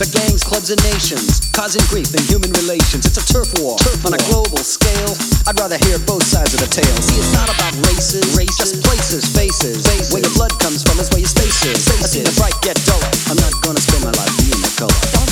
The gangs, clubs and nations, causing grief in human relations. It's a turf war Turf on a global scale. I'd rather hear both sides of the tale. See, it's not about races, Races. just places, faces. Faces. Where your blood comes from is where your space is. I see the bright get duller. I'm not gonna spend my life being the color.